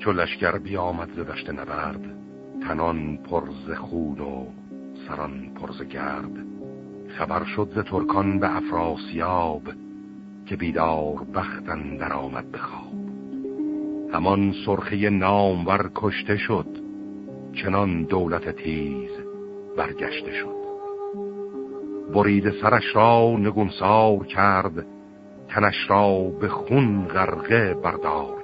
چو لشکر بیامد ز دشت نبرد تنان پرز خون و سران پرز گرد. خبر شد ز ترکان به افراسیاب که بیدار بختن در آمد بخواب همان سرخه نامور کشته شد چنان دولت تیز برگشته شد. برید سرش را نگونسار کرد تنش را به خون غرقه بردار.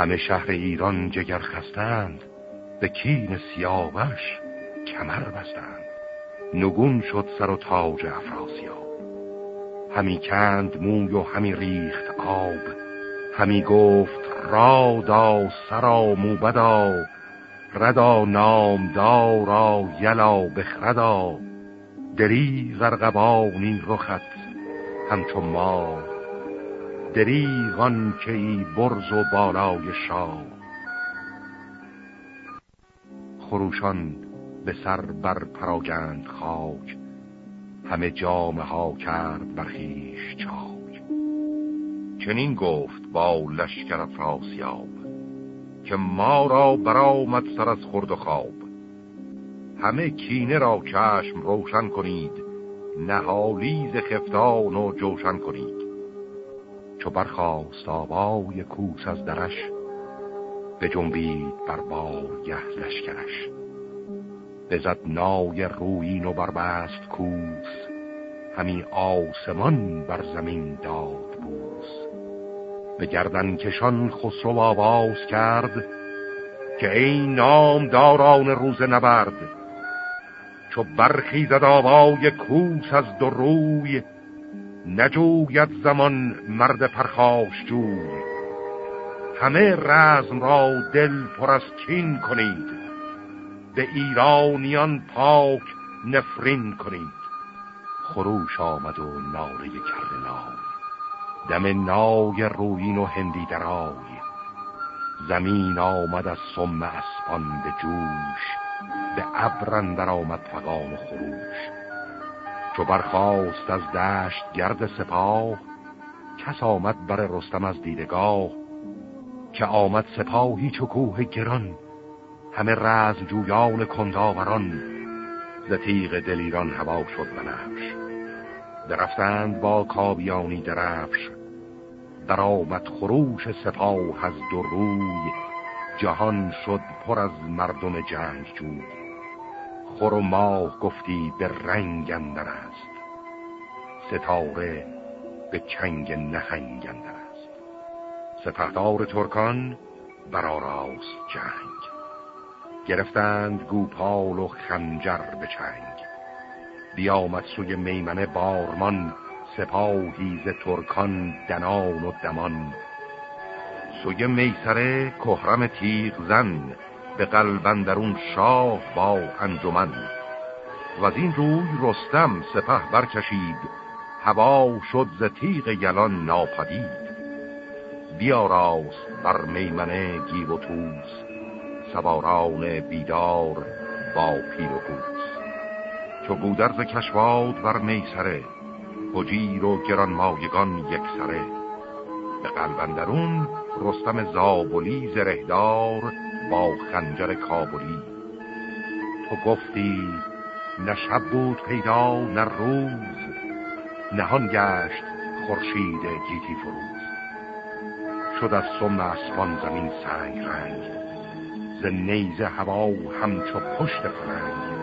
همه شهر ایران جگر خستند به کین سیاوش کمر بستند. نگون شد سر و تاج افراسیاب. همی کند موی و همی ریخت آب همی گفت رادا سرا موبدا ردا نامدارا یلا بخردا. دری غرقبانی رخت همچون ما دریغان که ای برز و بالای شاه. خروشان به سر بر پراگند خاک همه جامه ها کرد برخیش چاک. چنین گفت با لشکر افراسیاب که ما را برآمد سر از خورد و خواب. همه کینه را چشم روشن کنید نهالیز خفتان و جوشن کنید. چو برخواست آبای کوس از درش به جنبید بر بارگه لشکرش. بزد نای روین و بربست کوس همی آسمان بر زمین داد بوس. به گردن کشان خسرو آواز کرد که این نام داران روز نبرد چو برخیزد آوای کوس از دو روی نجوید زمان مرد پرخاش جوی. همه رزم را دل پر از کین کنید. به ایرانیان پاک نفرین کنید. خروش آمد و ناره کرد نای. دم نای روین و هندی درای. زمین آمد از سم اسپان به جوش. به ابرن در آمد فقان و خروش. چو برخواست از دشت گرد سپاه کس آمد بر رستم از دیدگاه که آمد سپاهی چکوه گران همه رز جویان کنداوران ز تیغ دلیران هوا شد بنفش درفتند با کابیانی درفش در آمد خروش سپاه از دو روی جهان شد پر از مردم جنگ جوی خور و ماه گفتی به رنگ اندر است. ستاره به چنگ نهنگ اندر است. سپهدار ترکان برآراست جنگ. گرفتند گوپال و خنجر به چنگ. بیامد سوی میمنه بارمان سپاهی ز ترکان دنان و دمان. سوی میسره کهرم تیغ زن به قلبندرون شاه با انجمن. و از این روی رستم سپه برکشید. هوا شد ز تیغ یلان ناپدید. بیاراست بر میمنه گیو و توس سواران بیدار با پیر و کوس چو گودرز کشواد بر میسره بجیر و گران مایگان یک سره به قلبندرون رستم زابلی زرهدار با خنجر کابلی. تو گفتی نه شب بود پیدا نه روز. نهان گشت خورشید گیتی فروز. شد از سم اسفان زمین سنگ رنگ. ز نیز هوا همچو پشت فرنگ.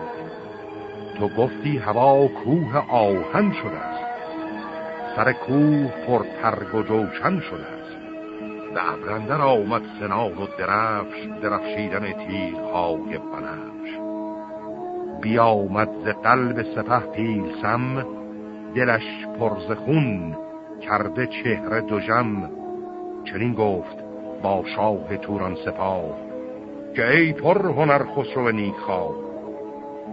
تو گفتی هوا کوه آهن شده است. سر کوه پر ترگ و جوشن شده به ابرندر آمد سنان و درفش درفشیدن تیرهای بنفش بیامد ز قلب سپه پیلسم دلش پرز خون کرده چهره دوژم چنین گفت با شاه توران سپاه که ای پر هنر خسرو نیکخواه.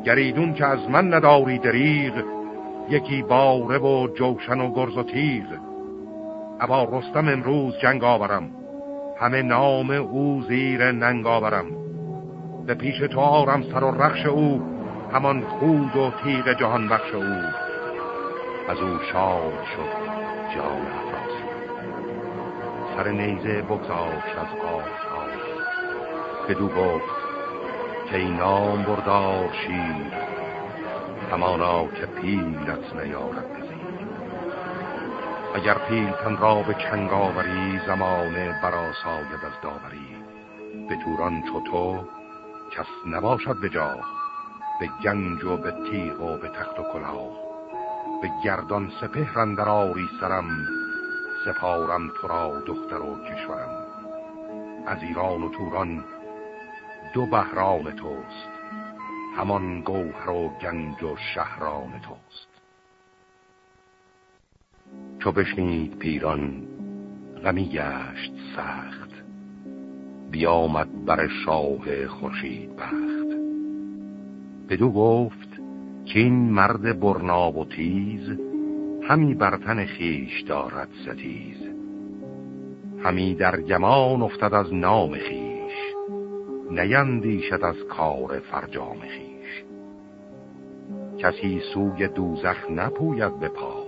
گریدون که از من نداری دریغ یکی باره و جوشن و گرز و تیغ. ابا رستم امروز جنگ آورم. همه نام او زیر ننگ آورم. به پیش تو آرم سر و رخش او همان خود و تیغ جهان بخش او. از او شاد شد جان افراسی. سر نیزه بگذاشت از به دو گفت که این نام بردار شیر. همانا که پیلت نیارد. اگر پیلتن را به چنگاوری زمانه برا ساید از داوری. به توران چو تو کس نباشد به جا. به گنج و به تیغ و به تخت و کلاه. به گردان آری سرم سپارم تو را دختر و کشورم. از ایران و توران دو بهران توست. همان گوهر و گنج و شهران توست. چو بشنید پیران غمی گشت سخت. بیامد بر شاه خورشید بخت. بدو گفت که این مرد برناب و تیز همی برتن خیش دارد ستیز. همی در گمان افتد از نام خیش نیندیشد از کار فرجام خیش کسی سوی دوزخ نپوید به پا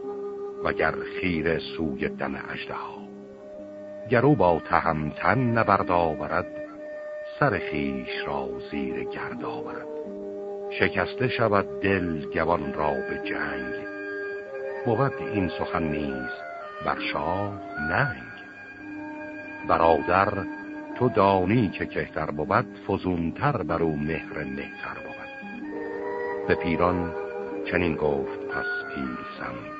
وگر خیر سوی دم ها گرو با تهمتن نبرد آورد سر خیش را زیر گرد آورد. شکسته شود دل گوان را به جنگ. بود این سخن نیز بر شاه ننگ. برادر تو دانی که کهتر بود فزونتر بر او مهر مهتر بود. به پیران چنین گفت پس پیلسم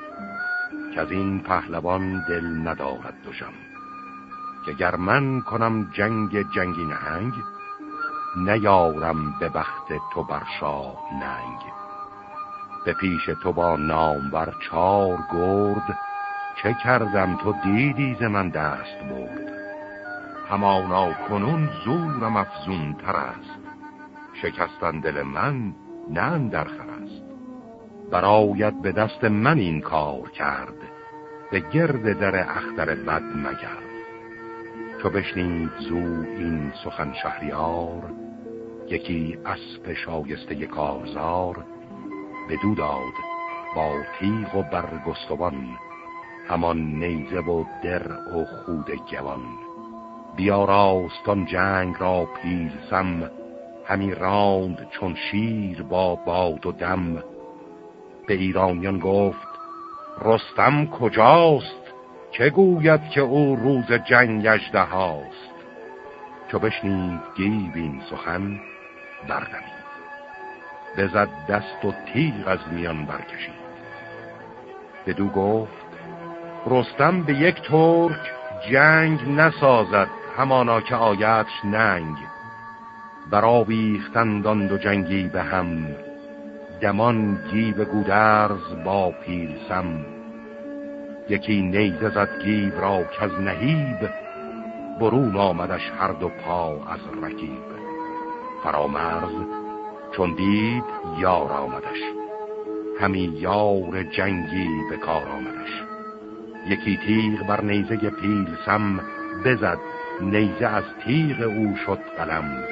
که از این پهلوان دل ندارد دوشم که گر من کنم جنگ جنگی نهنگ نیارم به بخت تو بر شاه ننگ. به پیش تو با نام بر چار گرد چه کردم تو دیدی ز من دست برد. همانا کنون زورم افزون تر است شکستن دل من نه درخر است. براید به دست من این کار کرد. به گرد در اختر بد مگرد چو بشنید زو این سخن شهریار یکی اسب شایسته کارزار به دو داد با تیغ و برگستوان همان نیزه و در و خود گوان. بیاراستان جنگ را پیلسم همی راند چون شیر با باد و دم. به ایرانیان گفت رستم کجاست؟ که گوید که او روز جنگ اجده هاست چو بشنید گیب این سخن بردمید بزد دست و تیغ از میان برکشید. بدو گفت رستم به یک ترک جنگ نسازد همانا که آیتش ننگ. برآویختند دو جنگی به هم دمان گیب گودرز با پیلسم یکی نیزه زد گیب را که از نهیب برون آمدش هر دو پا از رکیب. فرامرز چون دید یار آمدش. همی یار جنگی به کار آمدش. یکی تیغ بر نیزه پیل سم بزد نیزه از تیغ او شد قلم.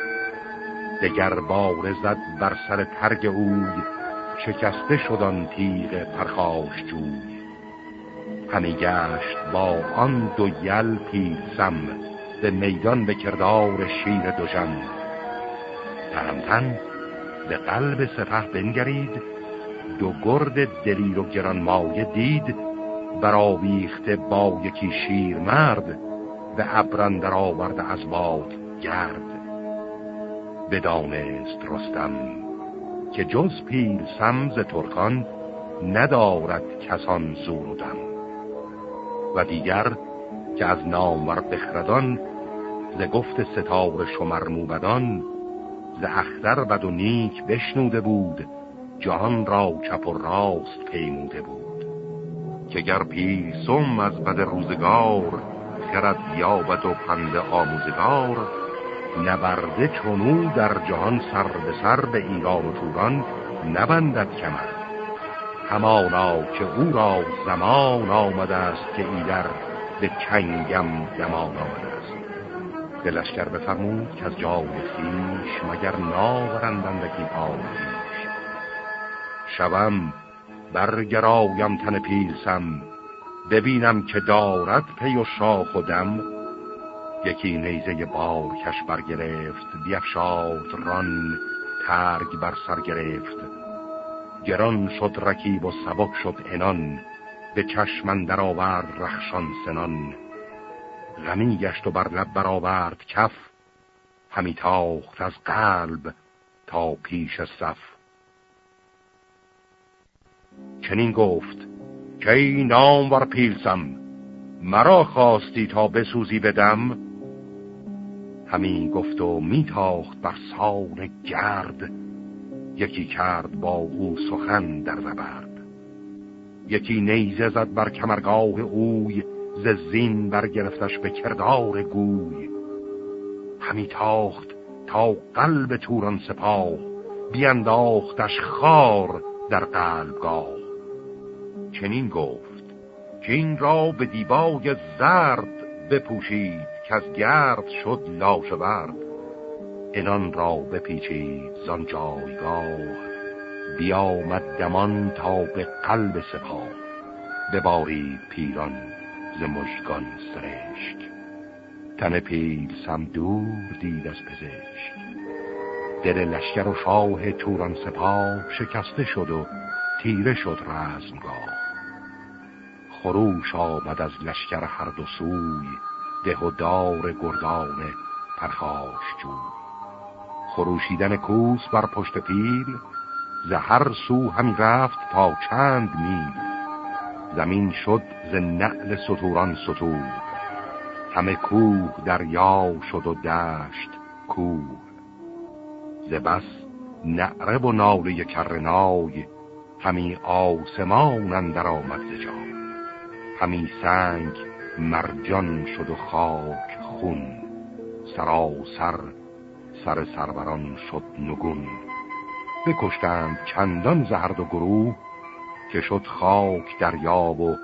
دگر بار زد بر سر ترگ اوی شکسته شدن تیغ پرخاش جوی. همی گشت با آن دو یل پیلسم به میدان به کردار شیر دوژم. تهمتن به قلب سپه بنگرید دو گرد دلیر و گران مایه دید برآویخته با یکی شیر مرد به ابران در آورده از باد گرد. بدانست رستم که جز پیل سمز ترکان ندارد کسان زور و دم. و دیگر که از نامور بخردان ز گفت ستار شمر موبدان ز اختر بد و نیک بشنوده بود جهان را چپ و راست پیموده بود. که گر پیسم از بد روزگار خرد یابد و پند آموزگار نبرده چونو در جهان سر به سر به ایران و توران نبندد کمر. همانا که او را زمان آمده است که ایدر به چنگم دمان آمده است. به لشکر بفرمود که از جای خیش مگر ناورندندگی آمدیش شوم برگرایم تن پیلسم ببینم که دارد پی و شاه خودم یکی نیزه بار کش برگرفت بیفشاد ران ترگ بر سر گرفت. گران شد رکیب و سبک شد انان به چشمن در آورد رخشان سنان. غمی گشت و بر لب برآورد کف همی تاخت از قلب تا پیش صف. چنین گفت که ای نام ور پیلسم مرا خواستی تا بسوزی بدم همین گفت و میتاخت بر سان گرد. یکی کرد با او سخن در زبرد. یکی نیزه زد بر کمرگاه اوی ز زین برگرفتش به کردار گوی. همی تاخت تا قلب توران سپاه بینداختش خار در قلبگاه. چنین گفت که این را به دیبای زرد بپوشید. که از گرد شد ورد انان را بپیچید زان جایگاه بیامد دمان تا به قلب سپاه. ببارید پیران ز مژگان سرشک. تن پیل سم دور دید از پزشک. دل لشکر و شاه توران سپاه شکسته شد و تیره شد رزمگاه. خروش آمد از لشکر هر دو سوی ده و دار گردان پرخاش جوی خروشیدن کوس بر پشت پیل ز هر سو هم رفت تا چند میل. زمین شد ز نعل ستوران ستور. همه کوه دریا شد و دشت کوه ز بس نعره و ناله کرنای همی آسمان اندر آمد ز جا همی سنگ مرجان شد و خاک خون سراسر سر سروران شد نگون. بکشتند چندان زهرد و گروه که شد خاک دریاب و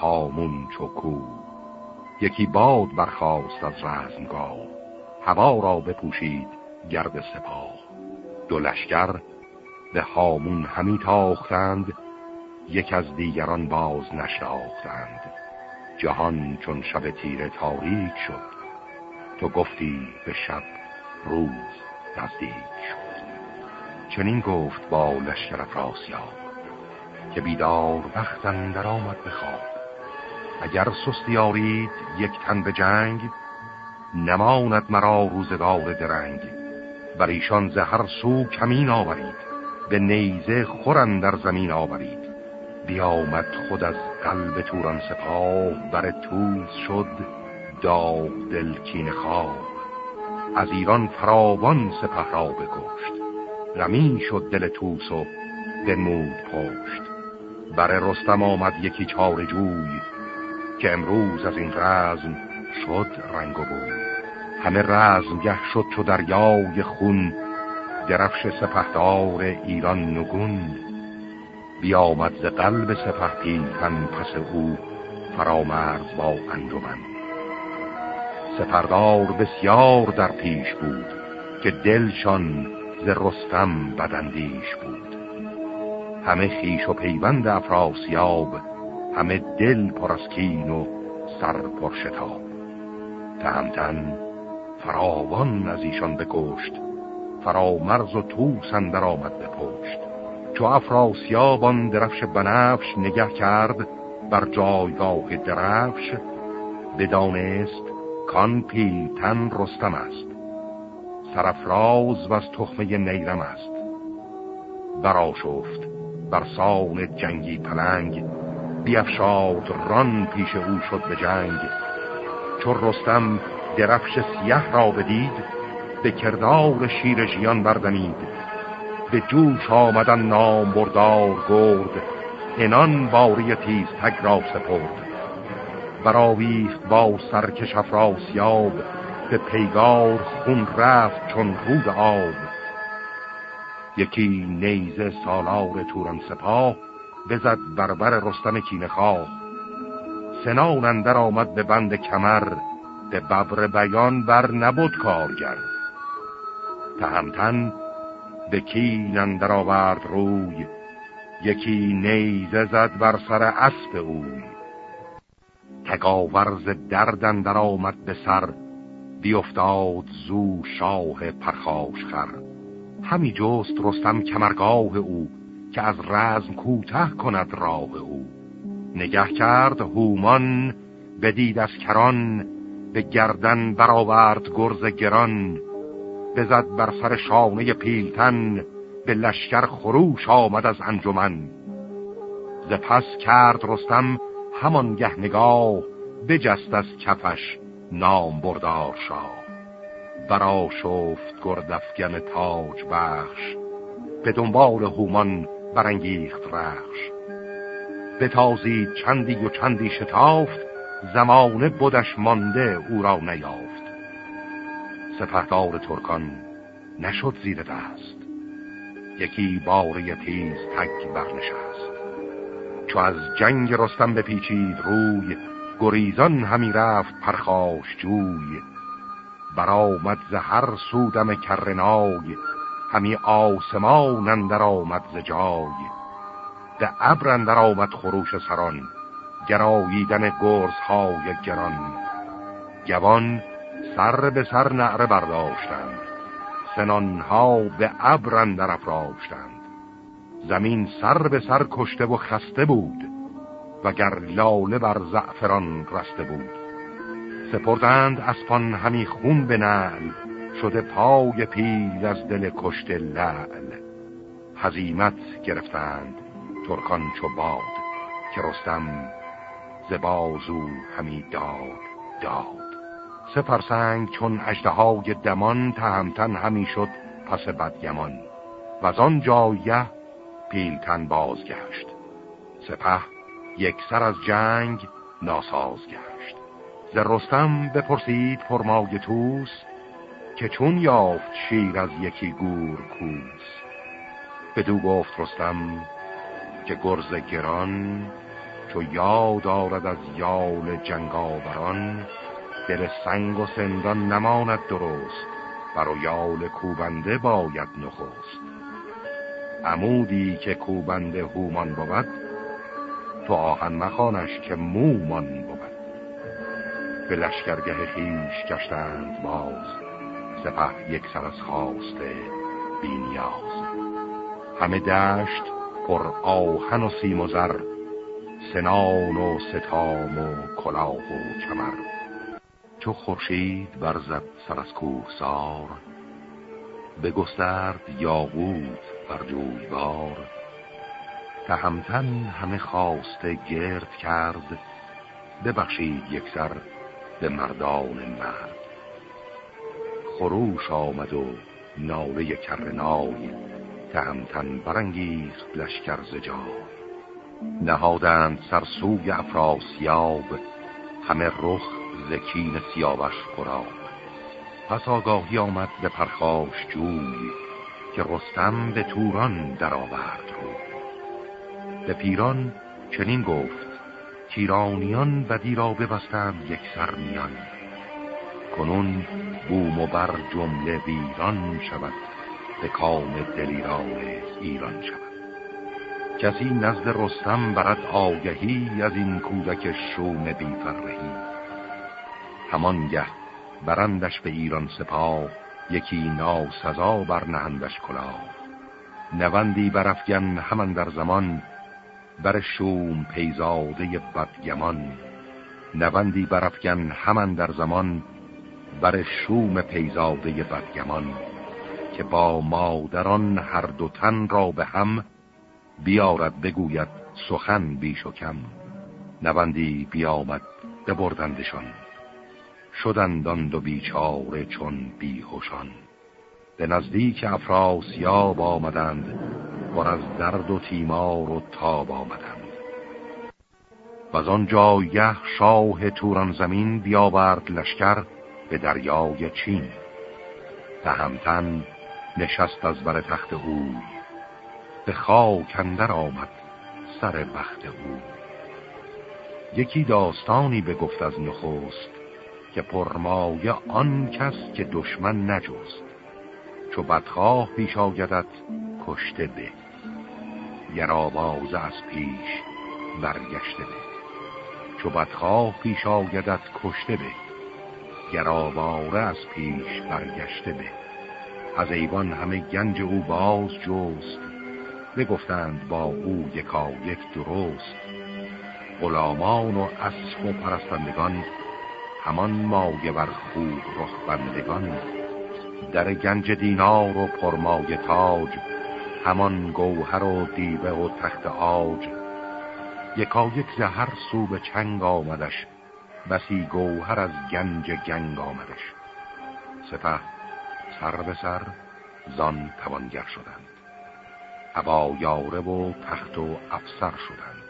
هامون چکو یکی باد برخاست از رزمگاه هوا را بپوشید گرد سپاه. دو لشکر به هامون همی تاختند یک از دیگران باز نشناختند. جهان چون شب تیره تاریک شد. تو گفتی به شب روز نزدیک شد. چنین گفت با لشکر افراسیاب که بیدار وقتن در آمد بخواب اگر سستی آرید یک تن به جنگ نماند مرا روزگار درنگ. بر ایشان زهر سو کمین آورید به نیزه خورن در زمین آورید. بیامد خود از قلب توران سپاه بر توز شد داغ دل کین خواه از ایران فراوان سپه را بکشت. غمین شد دل توس و بنمود پشت. بر رستم آمد یکی چار جوی که امروز از این رزم شد رنگ و بوی. همه رزم گه شد چو دریای خون درفش سپهدار ایران نگون. بیامد ز قلب سپه پیلتن پس او فرامرز با انجمن. سپردار بسیار در پیش بود که دلشان ز رستم بدندیش بود. همه خیش و پیوند افراسیاب همه دل پر از کین و سر پر شتاب. تهمتن فراوان از ایشان بکشت فرامرز و توس اندر آمد به چو افراسیابان درفش بنفش نگه کرد بر جایگاه درفش بدانست کان پیلتن رستم است. سرفراز و از تخمه نیرم است. برا شفت بر سان جنگی پلنگ بیافشاد ران پیش او شد به جنگ. چون رستم درفش سیه را بدید به کردار شیر ژیان بردمید. به جوش آمدن نام بردار گرد. انان باری تیز تگ را سپرد. براویخت با سرکش افراسیاب به پیگار خون رفت چون رود آب. یکی نیزه سالار توران سپاه بزد بربر رستم کینه خواه سنان اندر آمد به بند کمر. به ببر بیان بر نبود کارگر. تهمتن به کین اندر آورد روی. یکی نیزه زد بر سر اسب اوی. تگاورز دردن در آمد به سر. بیافتاد زو شاه پرخاش خر. همی جست رستم کمرگاه او که از رزم کوته کند راه او. نگه کرد هومان بدید از کران به گردن برآورد گرز گران. بزد بر سر شانه پیلتن به لشکر خروش آمد از انجمن. ز پس کرد رستم همان گه نگاه بجست از کفش نام بردار شاه. برا شفت گردفگن تاج بخش به دنبال هومان برانگیخت رخش. بتازید چندی و چندی شتافت زمانه بودش مانده او را نیافت. سپهدار ترکان نشد زیر دست. یکی باره تیز تک برنشست. چو از جنگ رستم بپیچید روی گریزان همی رفت پرخاش جوی. برآمد ز هر سودم کرنای همی آسمان اندر آمد ز جای. ده ابر اندر آمد خروش سران گراییدن گرز های گران. گوان سر به سر نعره برداشتند. سنانها به ابر اندر افراشتند. زمین سر به سر کشته و خسته بود وگر لاله بر زعفران رسته بود. سپردند اسپان همی خون به نعل شده پای پیل از دل کشت لعل. حزیمت گرفتند ترکان چو باد که رستم زبازو همی داد داد. سپرسنگ چون اجدهای دمان تهمتن همی شد پس بدگمان. و از آن جایه پیلتن بازگشت. سپه یک سر از جنگ ناساز گشت. ز رستم بپرسید پرمای توس که چون یافت شیر از یکی گور کوس. بدو گفت رستم که گرز گران چو یاد آرد از یال جنگاوران دل سنگ و سندان نماند درست بر یال کوبنده باید نخست. عمودی که کوبنده هومان بود تو آهن مخانش که مومان بود. به لشکرگه خیش گشتند باز سپه یک سر از خواسته بینیاز. همه دشت پر آهن و سیم و زر سنان و ستام و کلاه و کمر. چو خورشید برزد سر از کوه سار بگسترد یاقوت بر جویبار. تهمتن همه خواسته گرد کرد ببخشید یک سر به مردان مرد. خروش آمد و ناله کرنای تهمتن برانگیخت لشکر زجا نهادند سرسوی افراسیاب همه رخ زکین سیاوش پراب پس آگاهی آمد به پرخاش جوی که رستم به توران درآورد رو. به پیران چنین گفت تیرانیان بدی را ببستند یک سر میان کنون بوم و بر جمله ویران شود به کام دلیران ایران شود. کسی نزد رستم برد آگهی از این کودک شوم بیفرهی. همانگه برندش به ایران سپاه یکی ناسزا بر نهندش کلاه. نوندی برفگن همان در زمان بر شوم پیزاده بدگمان. نوندی برفگن همان در زمان بر شوم پیزاده بدگمان. که با مادران هر دو تن را به هم بیارد بگوید سخن بیش و کم. نوندی بیامد ببردندشان شدند آن دو بیچاره چون بیهوشان. به نزدیک افراسیاب آمدند پر از درد و تیمار و تاب آمدند. و از آن جایه شاه توران زمین بیاورد لشکر به دریای چین. تهمتن نشست از بر تخت اوی به خاک اندر آمد سر بخت او. یکی داستانی به گفت از نخست که پرمایه آن کس که دشمن نجست. چو بدخواه پیش آگدت کشته به. یراواز از پیش برگشته به. چو بدخواه پیش آگدت کشته به. گراواره از پیش برگشته به. از ایوان همه گنج او باز جوست بگفتند با او یکا یک درست. غلامان و اسب و پرستندگان همان مایه بر خوب رخبندگان در گنج دینار و پرمای تاج همان گوهر و دیوه و تخت آج یکا یک زهر سو به چنگ آمدش بسی گوهر از گنج گنگ آمدش. سپه سر به سر زان توانگر شدند. عبا یاره و تخت و افسر شدند.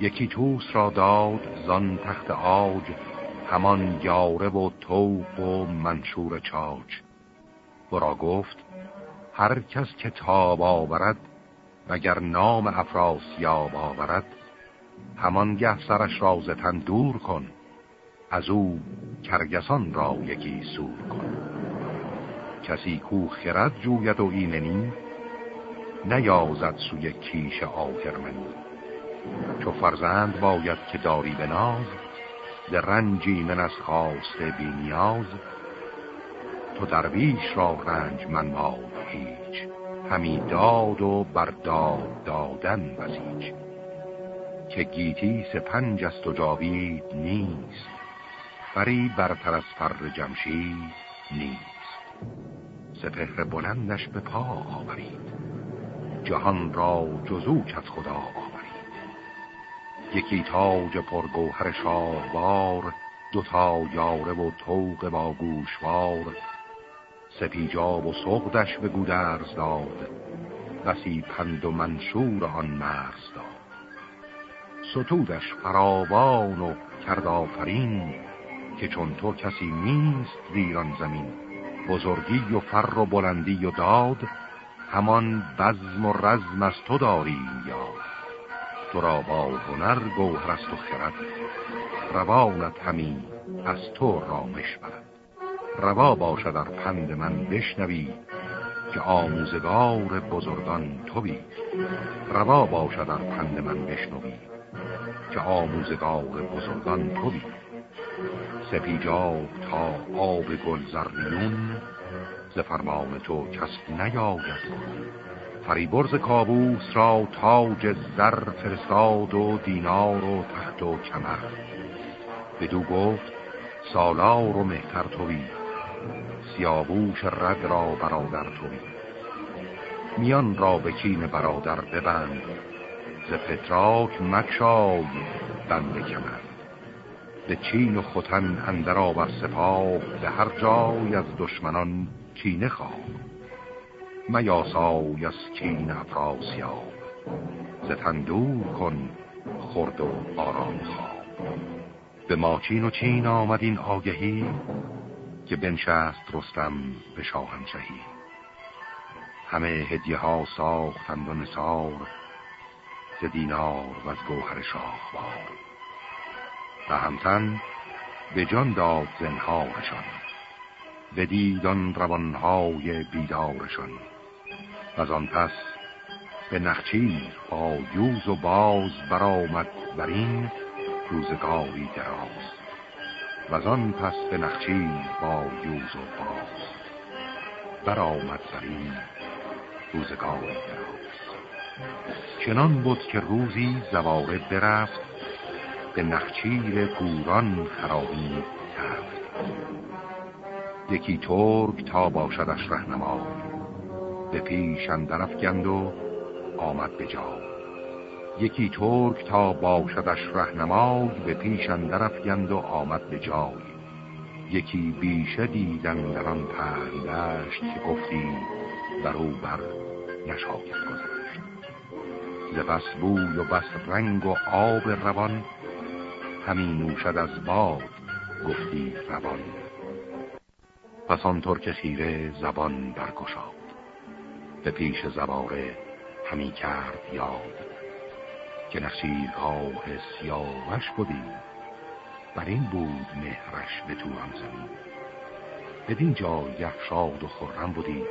یکی توس را داد زان تخت آج همان یاره و توق و منشور چاج. برا گفت هر کس که تاب آورد وگر نام افراسیاب آورد همان گه سرش را زتن دور کن از او کرگسان را یکی سور کن. کسی کو خرد جوید و ایننی نیازد سوی کیش آهرمنی چو فرزند باید که داری به ناز در رنجی من از خواسته بی نیاز. تو درویش را رنج من ما هیچ همی داد و برداد دادن بسیج که گیتی سپنج است و جاوید نیست بری برتر از فر جمشید نیست. سپهر بلندش به پا آورید جهان را جزو از خدا آورید. یکی تاج پرگوهر شاهوار دوتا یاره و توق با گوشوار. سپیجاب و سغدش به گودرز داد بسی پند و منشور آن مرز داد. ستودش فراوان و کرد آفرین که چون تو کسی نیست ویران زمین. بزرگی و فر و بلندی و داد همان بزم و رزم از تو داری یا تو را با هنر گوهر است و خرد. روانت همی از تو رامش برد روا باشد در پند من بشنوی که آموزگار بزرگان توی. روا باشد در پند من بشنوی که آموزگار بزرگان توی. سپیجاب تا آب گل زرمیون ز فرمان تو کس نیاید. فریبرز کابوس را تاج زر فرستاد و دینار و تخت و کمر. بدو گفت سالار و مهتر توی سیاووش رد را برادر توی. میان را به کین برادر ببند ز پتراک مکشای بند کمر. به چین و خوتن اندر آور سپاه به هر جای از دشمنان کینه خواه. میاسای از کین افراسیاب. ز تندور کن خرد و آرام خواه به ماچین و چین آمد این آگهی که بنشست رستم به شاهنشهی همه هدیه ها ساختند و نسار ز دینار و از گوهر شاهوار. و همتن به جان داد زنهارشان دیدان روانهای بیدارشان. و آن پس به نخچیر با یوز و باز برآمد بر این روزگاری دراز. و آن پس به نخچیر با یوز و باز برآمد بر این روزگاری دراز. چنان بود که روزی زواره برفت به نخچیر گوران خرابی تفت یکی ترک تا باشدش رهنما به پیش اندر گند و آمد به جا. یکی ترک تا باشدش رهنمای به پیش اندر گند و آمد به جای. یکی بیشه دیدن در آن پهندشت که گفتی او بر نشاید گذشت ز بس بوی و بس رنگ و آب روان همین نوشد از باد گفتی روان. پس آن ترک خیره زبان برگشاد. به پیش زباره همی کرد یاد. که نخشیرگاه سیاوش بودی بر این بود مهرش به تو هم زمین. بدین جای شاد و خورم بودی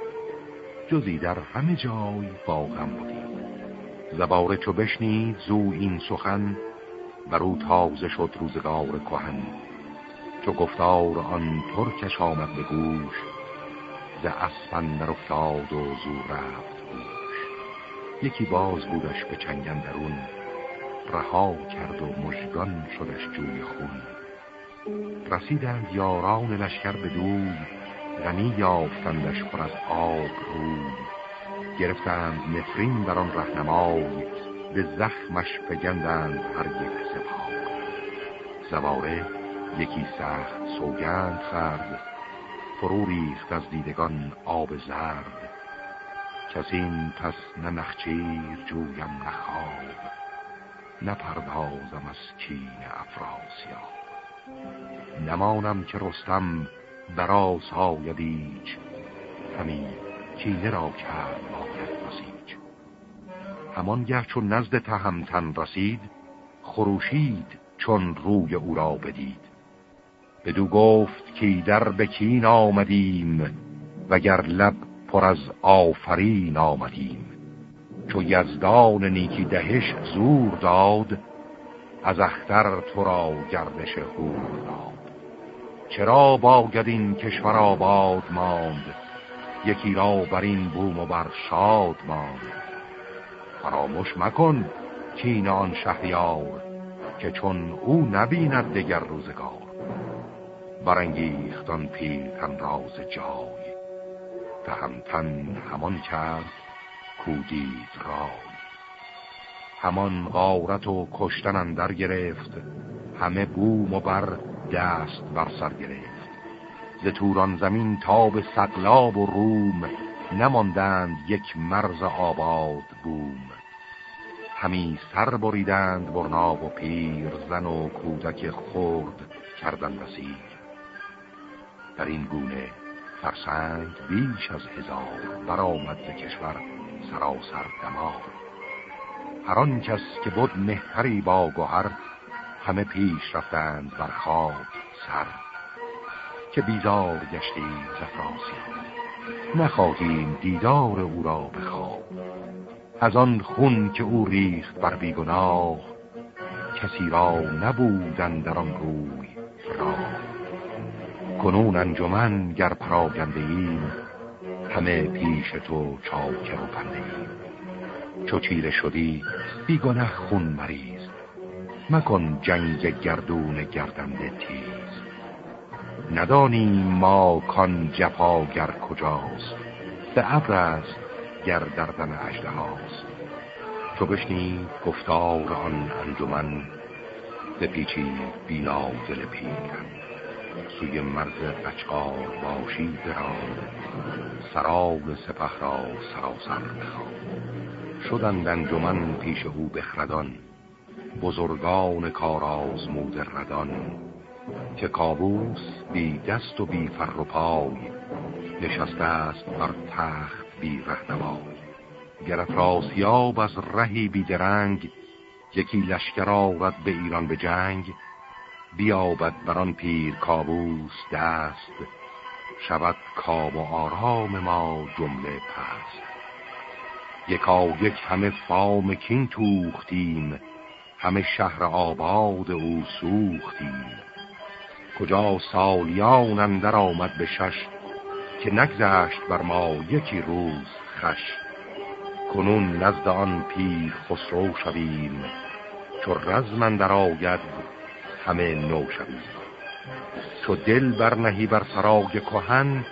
جزی در همه جای باغم بودی. زباره چو بشنید زو این سخن بر او تازه شد روزگار کهن. چو گفتار آن ترکش آمد به گوش ز اسپندر افتاد و زور رفت یکی باز بودش به چنگن درون رها کرد و مژگان شدش جوی خون. رسیدند یاران لشکر به دوی غنی یافتندش پر از آب روی. گرفتند نفرین بر آن رهنمای به زخمش پگندند هر یک سپاه زواره یکی سخت سوگند خرد فرو ریخت از دیدگان آب زرد کسین پس نه نخچیر جویم نخواب نپردازم از کین افراسیاب. نمانم که رستم برا سایدیچ همی کینه را کرد باید بسیج همانگه چون نزد تهمتن رسید خروشید چون روی او را بدید. بدو گفت که در بکین آمدیم وگر لب پر از آفرین آمدیم. چو یزدان نیکی دهش زور داد از اختر تو را گردش خور داد. چرا باید این کشور آباد ماند؟ یکی را بر این بوم و بر شاد ماند. فراموش مکن کین آن شهریار که چون او نبیند دگر روزگار. برانگیختان پیلتن راز جای تهمتن همان کرد کودید رای. همان غارت و کشتن اندر گرفت همه بوم و بر دست بر سر گرفت. ز توران زمین تا به سقلاب و روم نماندند یک مرز آباد بوم. همی سر بریدند برناب و پیر زن و کودک خورد کردن بسیر در این گونه فرسنگ بیش از هزار برآمد ز کشور سراسر دمار. هر آن کس که بود مهتری با گوهر همه پیش رفتند بر خواب سر. که بیزار گشتیم زفراسی نخواهیم دیدار او را بخواب از آن خون که او ریخت بر بیگناه کسی را نبودن در آن روی را کنون انجمن گر پراگنده ایم همه پیش تو چاکر و پنده ایم چو چیره شدی بیگنه خون مریض مکن جنگ گردون گردنده تیز. ندانیم ما کان جفاگر کجاست. به ابر است گر دردن اجده هاست چو بشنید گفتار آن انجمن پیچی بینا دل پیرن سوی مرز بچقار باشی براد سراب سپه را سراسر بخواد شدند انجمن پیش او بخردان بزرگان کار آزمود ردان که کابوس بی دست و بی فر و پای نشسته است بر تخت بی رهنمای. گر راسیاب از رهی بیدرنگ یکی لشکر آورد به ایران به جنگ بیابد بر آن پیر کابوس دست شود کام و آرام ما جمله پست. یکا یک همه فام کین توختیم همه شهر آباد او سوختیم. کجا سالیان اندر آمد به شش که نگذشت بر ما یکی روز خش. کنون نزد آن پیر خسرو شویم چو رزم در آید همه نو شویم چو دل برنهی بر سراغ کهن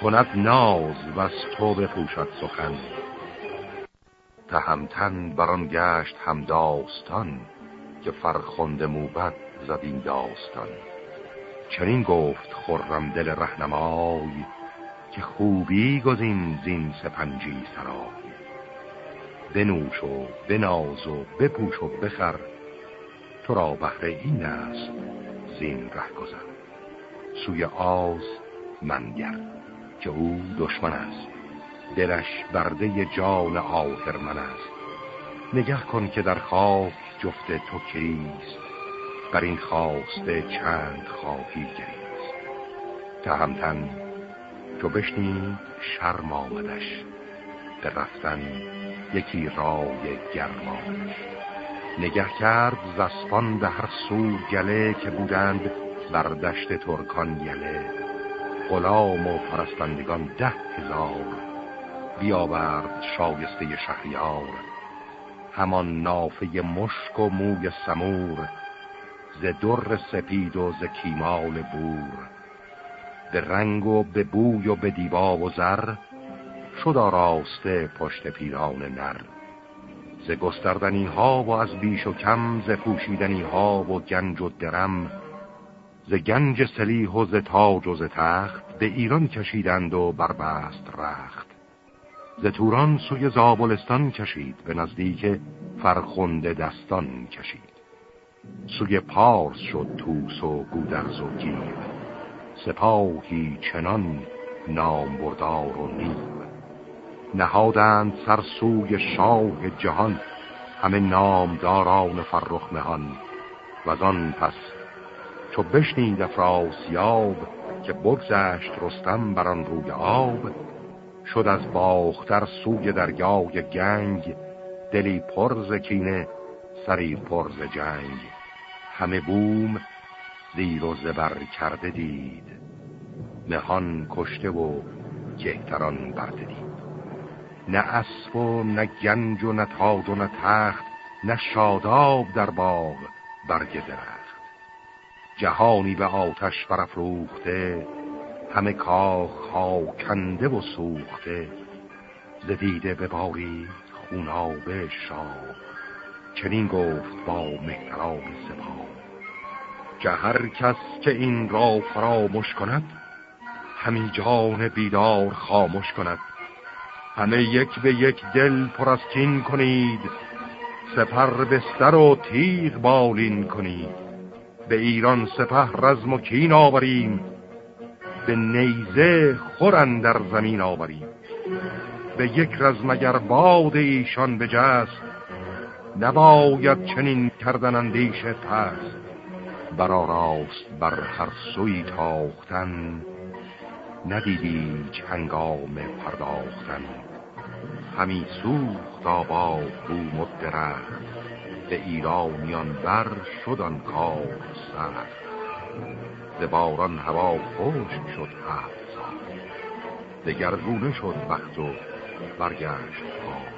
کند ناز و از تو بپوشد سخن. تهمتن بران گشت هم داستان که فرخنده موبت زدین داستان. چنین گفت خرم دل رهنمای که خوبی گزین زین سپنجی سرای. بنوش و بناز و بپوش و بخر تو را بهره این است. زین ره گذر. سوی آز منگر که او دشمن است. دلش برده جان آهرمن است. نگه کن که در خواب جفت تو کریست بر این خواسته چند خواهی گریست. تهمتن چو بشنید شرم آمدش. به رفتن یکی رای گرم نگه کرد زسپان به هر سو گله که بودند بر دشت ترکان یله. غلام و پرستندگان ده هزار. بیاورد شایسته شهریار. همان نافه مشک و موی سمور. ز در سپید و ز کیمال بور. به رنگ و به بوی و به دیبا و زر. شد آراسته پشت پیران نر. ز گستردنی ها و از بیش و کم ز پوشیدنی ها و گنج و درم ز گنج سلیح و ز تاج و ز تخت به ایران کشیدند و بربست رخت. ز توران سوی زابلستان کشید به نزدیک فرخنده دستان کشید. سوی پارس شد توس و گودرز و گیر. سپاهی چنان نام بردار و نیم نهادند سر سوی شاه جهان. همه نامداران فرخ مهان و آن پس چو بشنید افراسیاب که بگذشت رستم بر آن روی آب. شد از باختر سوی دریای گنگ. دلی پرز کینه سری پرز جنگ. همه بوم زیر و زبر کرده دید. مهان کشته و کهتران برده دید. نه اسب و نه گنج و نه تاج و نه تخت نه شاداب در باغ برگ درخت. جهانی به آتش برافروخته همه کاخ ها کنده و سوخته. زدیده به باری خونابه شاه چنین گفت با مهراب سپاه. که هر کس که این را فراموش کند همی جان بیدار خاموش کند. همه یک به یک دل پر از کین کنید سپر بستر و تیغ بالین کنید. به ایران سپه رزم و کین آوریم به نیزه خورن در زمین آوریم. به یک رزم اگر باد ایشان بجست نباید چنین کردن اندیش پست. برا راست بر هر سوی تاختن ندیدی هنگام پرداختن. همی سوخت آباد بوم و درخت به ایرانیان بر شدن کار سخت. ز باران هوا خشک شد هفت سال دگرگونه شد وقت و برگشت پای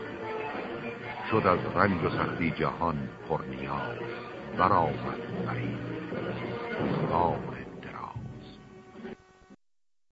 شد از رنج و سختی جهان پر نیاز برآمد برید خدای